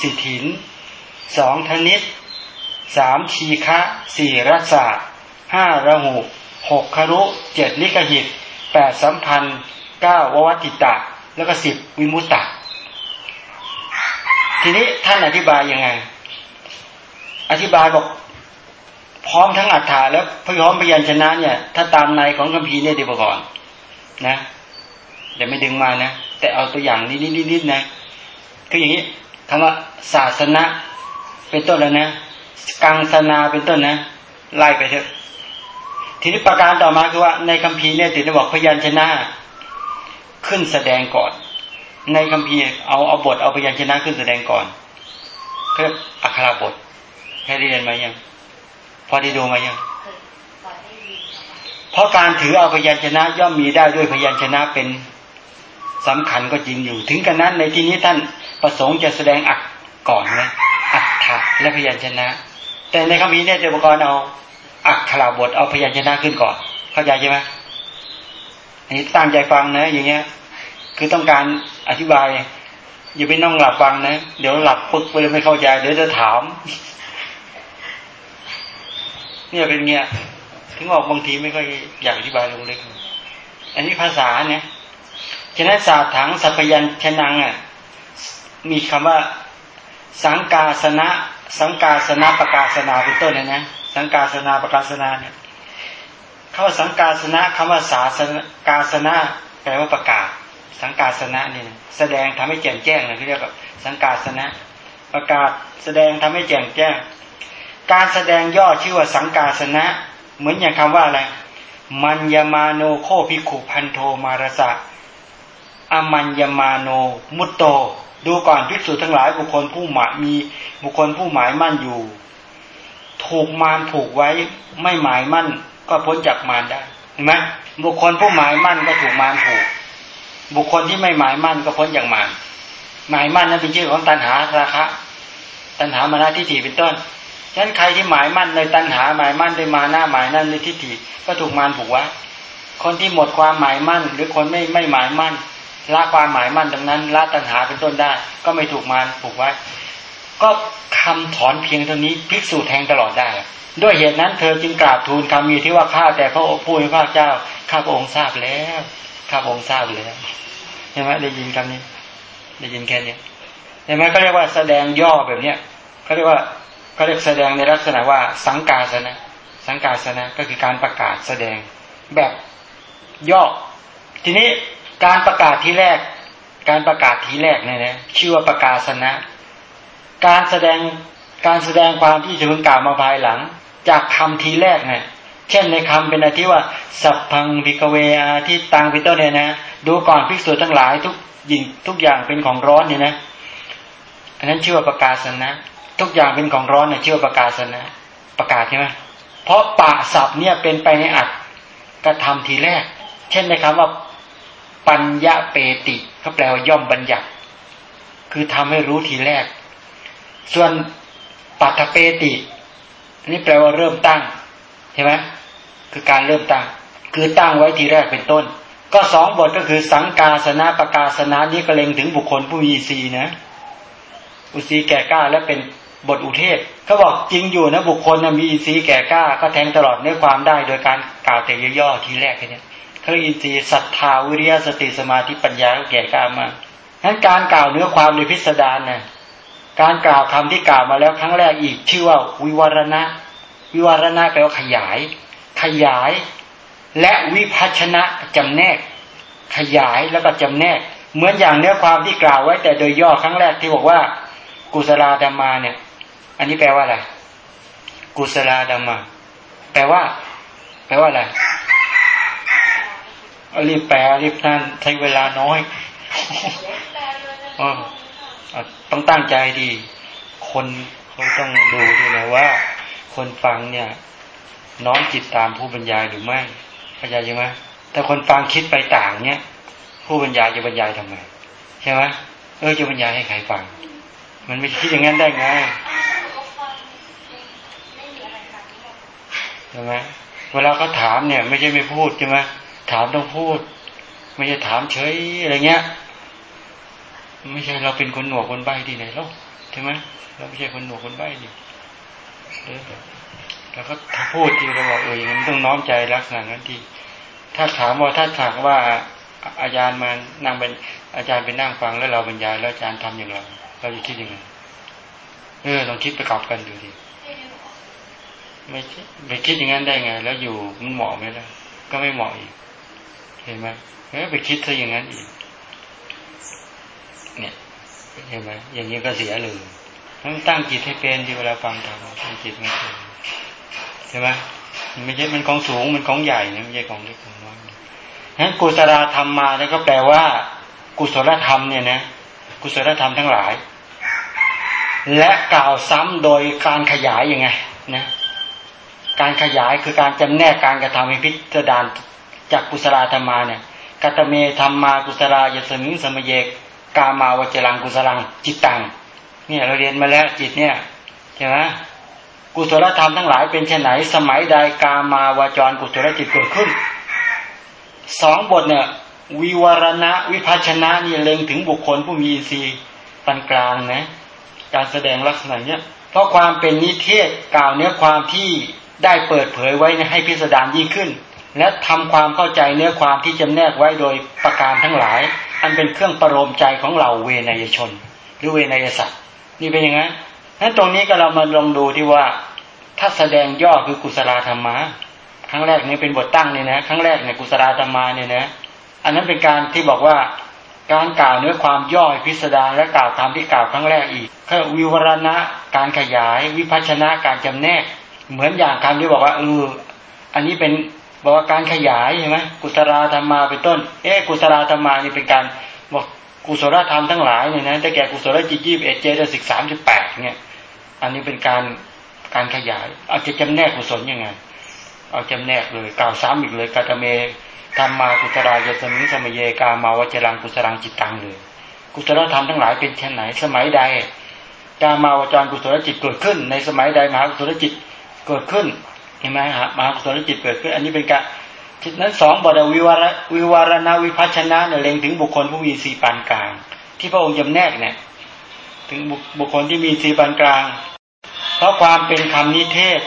สิถินสองธนิตสามชีคะสี่รัศาห้าระหุหกคารุเจ็ดนิกหิตแปดสัมพันธ์เก้าววัติตะ แล้วก็สิบวิมุตตะ ทีนี้ท่านอธิบายยังไง อธิบายบอก พร้อมทั้งอัฏฐาแล้วพร้อมพยัญชนะเนี่ย ถ้าตามในของคัมภีร์เนี่ยดีกว่าก่อนนะเดี๋ยวไม่ดึงมานะ แต่เอาตัวอย่างนิดๆนะ คืออย่างนี้ คำว่าศาสนะเป็นต้นแล้วนะกังสนาเป็นต้นนะไล่ไปเถอะ ทีนี้ประการต่อมาคือว่า ในคัมภีร์เนี่ยติดบอกพยัญชนะขึ้นแสดงก่อน ในคัมภีร์เอาเอาบทเอาพยัญชนะขึ้นแสดงก่อนคืออักขระบทแค่เรียนมายัง พอได้ดูมายังเพราะการถือเอาพยัญชนะย่อมมีได้ด้วยพยัญชนะเป็น สำคัญก็จริงอยู่ ถึงกันนั้นในที่นี้ท่านประสงค์จะแสดงอักก่อนนะอักถะและพยัญชนะ แต่ในคำนี้เนี่ยเจ้าปกรณ์เอาอักขระบทเอาพยัญชนะขึ้นก่อน เข้าใจใช่ไหมอันนี้ตั้งใจฟังนะ อย่างเงี้ย คือต้องการอธิบาย อย่าไปนั่งหลับฟังนะ เดี๋ยวหลับปึ๊กไปเลยไม่เข้าใจ เดี๋ยวจะถาม เนี่ยเป็นเงี้ยถึงบอกบางทีไม่ค่อยอยากอธิบายลงลึกอันนี้ภาษาเนี่ย ฉะนั้นศาสตร์ถังสัพยัญชนะอะมีคำว่าสังกาสนะ สังกาสนะประกาศนาเป็นต้นนะนะสังกาสนาประกาศนาเนี่ยคำว่าสังกาสนะคำว่าสาสนกาสนะแปลว่าประกาศ สังกาสนะเนี่ยแสดงทำให้แจ่มแจ้งเลยที่เรียกว่าสังกาสนะ ประกาศแสดงทำให้แจ่มแจ้ง การแสดงย่อชื่อว่าสังกาสนะ เหมือนอย่างคำว่าอะไรมัญญมาโนโคภิกขุพันโทมารสะ อมัญญมาโน มุตโต ดูก่อนภิกษุทั้งหลายบุคคลผู้หมายมีบุคคลผู้หมายมั่นอยู่ ถูกมารผูกไว้ไม่หมายมั่น ก็พ้นจากมารได้เห็นไหมบุคคลผู้หมายมั่นก็ถูกมารผูก บุคคลที่ไม่หมายมั่นก็พ้นจากมารหมายมั่นนั้นเป็นชื่อของตัณหาราคะ ตัณหามานาทิฏฐิเป็นต้นฉะนั้นใครที่หมายมั่นในตัณหาหมายมั่นในมาหน้าหมายนั่นในทิฏฐิก็ถูกมารผูกไว้คนที่หมดความหมายมั่น หรือคนไม่ไม่หมายมั่น ละความหมายมั่นตรงนั้นละตัณหาเป็นต้นได้ ก็ไม่ถูกมารผูกไว้ ก็คำถอนเพียงเท่านี้ภิกษุแทงตลอดได้ ด้วยเหตุนั้นเธอจึงกราบทูลคำมีที่ว่าข้าแต่พระผู้มีพระเจ้าข้าพระองค์ทราบแล้วข้าพระองค์ทราบแล้วเห็นไหมได้ยินคำนี้ ได้ยินแค่นี้เห็นไหมก็เรียกว่าแสดงย่อแบบเนี้ยเขาเรียกว่าเขาเรียกแสดงในลักษณะว่าสังกาสนะ สังกาสนะก็คือการประกาศแสดงแบบย่อทีนี้ การประกาศที่แรก การประกาศทีแรกเนี่ยนะชื่อว่าประกาศนะ การแสดงการแสดงความที่จะพึงกล่าวมาภายหลัง จากคำทีแรกเนี่ยเช่นในคำเป็นอธิว่าสัพพังพิกเวอาที่ตังพิโตเนี่ยนะ ดูก่อนภิกษุทั้งหลายทุกยิงทุกอย่างเป็นของร้อนเนี่ยนะ อันนั้นชื่อว่าประกาศนะ ทุกอย่างเป็นของร้อนเนี่ยชื่อว่าประกาศนะ ประกาศใช่ไหมเพราะปะศัพท์เนี่ยเป็นไปในอัดกระทำทีแรก เช่นในคำว่า ปัญญาเปติเขาแปลว่าย่อมบัญญัติ คือทำให้รู้ทีแรก ส่วนปัตเปตินี่แปลว่าเริ่มตั้งใช่ไหมคือการเริ่มตั้ง คือตั้งไว้ทีแรกเป็นต้น ก็สองบทก็คือสังกาสนะประกาศนะนี้ก็เล็งถึงบุคคลผู้มีสีนะ อุสีแก่กล้าและเป็นบทอุเทศเขาบอกจริงอยู่นะบุคคลนะมีสีแก่กล้า ก็แทงตลอดเนื้อความได้โดยการกล่าวแต่ย่อๆทีแรกแค่นี้ เขาอินทรีย์ศรัทธาวิริยะสติสมาธิปัญญาก็แก่กล้ามานั้นการกล่าวเนื้อความในพิสดารนะ่ะการกล่าวคำที่กล่าวมาแล้วครั้งแรกอีกชื่อว่าวิวรณะ วิวรณะแปลว่าขยาย ขยาย และวิพัชนะจำแนก ขยายแล้วก็จำแนก เหมือนอย่างเนื้อความที่กล่าวไว้ แต่โดยย่อครั้งแรกที่บอกว่า กุศลาดามาเนี่ย อันนี้แปลว่าอะไร กุศลาดามา แปลว่า แปลว่าอะไร รีบแปลรีบนั่นใช้เวลาน้อยอต้องตั้งใจดี คนเขาต้องดูด้วยนะว่า คนฟังเนี่ย น้อมจิตตามผู้บรรยายหรือไม่เข้าใจใช่ไหมแต่คนฟังคิดไปต่างเนี่ย ผู้บรรยายจะบรรยายทำไมใช่ไหมเออจะบรรยายให้ใครฟัง มันไม่คิดอย่างนั้นได้ไงใช่ไหมเวลาเขาถามเนี่ย ไม่ใช่ไม่พูดใช่ไหม ถามต้องพูด ไม่ใช่ถามเฉยอะไรเงี้ย ไม่ใช่เราเป็นคนหนวกคนใบ้ที่ไหนหรอกใช่ไหมเราไม่ใช่คนหนูคนใบ้ดิแล้วก็ถ้าพูดที่เราบอกเอออย่างนี้ต้องน้อมใจลักษณะนั้นที่ถ้าถามว่าถ้าถามว่าอาจารย์มานั่งเป็นอาจารย์ไปนั่งฟังแล้วเราบรรยายแล้วอาจารย์ทำอย่างไรเราจะคิดยังไงเออลองคิดประกอบกันดูดิไม่ไม่คิดอย่างนั้นได้ไง แล้วอยู่มันเหมาะไหมล่ะก็ไม่เหมาะอีก ห็นไหมเออไปคิดซะอย่างนั้นอีก เนี่ยเห็นไหมอย่างนี้ก็เสียเลยต้องตั้งจิตให้เป็นที่เวลาฟังธรรมตั้งจิตไม่เป็นใช่ไหมมันไม่ใช่มันของสูงมันของใหญ่นะไม่ใช่ของเล็กของน้อยนั้นกุศลธรรมมาแล้วก็แปลว่า กุศลธรรมเนี่ยนะกุศลธรรมทั้งหลาย และกล่าวซ้ำโดยการขยายยังไงนะการขยายคือการจำแนกการกระทำให้พิจารณา จากกุศลธรรมาเนี่ยกัตเมธรรมากุศลายสมิงสมเยกกามาวจรังกุศลังจิตตังเนี่ยเราเรียนมาแล้วจิตเนี่ยใช่ไหมกุศลธรรมทั้งหลายเป็นเช่นไหน สมัยใดกามาวจรกุศลจิตเกิดขึ้นสองบทเนี่ยวิวรณะวิภัชนะนี่เล็งถึงบุคคลผู้มีสีปานกลางนะการแสดงลักษณะเนี้ยเพราะความเป็นนิเทศกล่าวเนื้อความที่ได้เปิดเผยไว้ให้พิสดารยิ่งขึ้น และทำความเข้าใจเนื้อความที่จำแนกไว้โดยประการทั้งหลาย อันเป็นเครื่องประโลมใจของเราเวนยชน หรือเวนยสัตว์นี่เป็นอย่างนั้นนั้นตรงนี้ก็เรามาลองดูที่ว่า ถ้าแสดงย่อคือกุศลธรรมะครั้งแรกนี่เป็นบทตั้งเนี่ยนะครั้งแรกเนี่ยกุศลธรรมาเนี่ยนะอันนั้นเป็นการที่บอกว่าการกล่าวเนื้อความย่อยพิสดารและกล่าวตามที่กล่าวครั้งแรกอีกก็วิวรณะการขยาย วิพัชนะการจำแนก เหมือนอย่างคำที่บอกว่าเอออันนี้เป็น บอกว่าการขยายใช่ไหมกุศลธรรมาเป็นต้น เอ๊กุศลธรรมานี่เป็นการบอกกุศลธรรมทั้งหลายเนี่ยนะได้แก่กุศลจิตยี่สิบเอ็ดเจตสิกสามสิบแปดเนี่ย อันนี้เป็นการการขยาย เอาจะจำแนกกุศลยังไง เอาจำแนกเลยกล่าวซ้ำอีกเลยกาตเมธรรมากุศลายสมิสมเยกามาวจรังกุศลังจิตตังเลย กุศลธรรมทั้งหลายเป็นเช่นไหน สมัยใดกามาวจรกุศลจิตเกิดขึ้น ในสมัยใดมหากุศลจิตเกิดขึ้น เห็นไหมฮะมหากุศลจิตเกิดขึ้น อันนี้เป็นการจิตนั้นสองบทวิวารวิวารณาวิพัชนะเนี่ยเล็งถึงบุคคลผู้มีสีปานกลาง ที่พระองค์จำแนกเนี่ย ถึงบุคคลที่มีสีปานกลาง เพราะความเป็นคำนิเทศ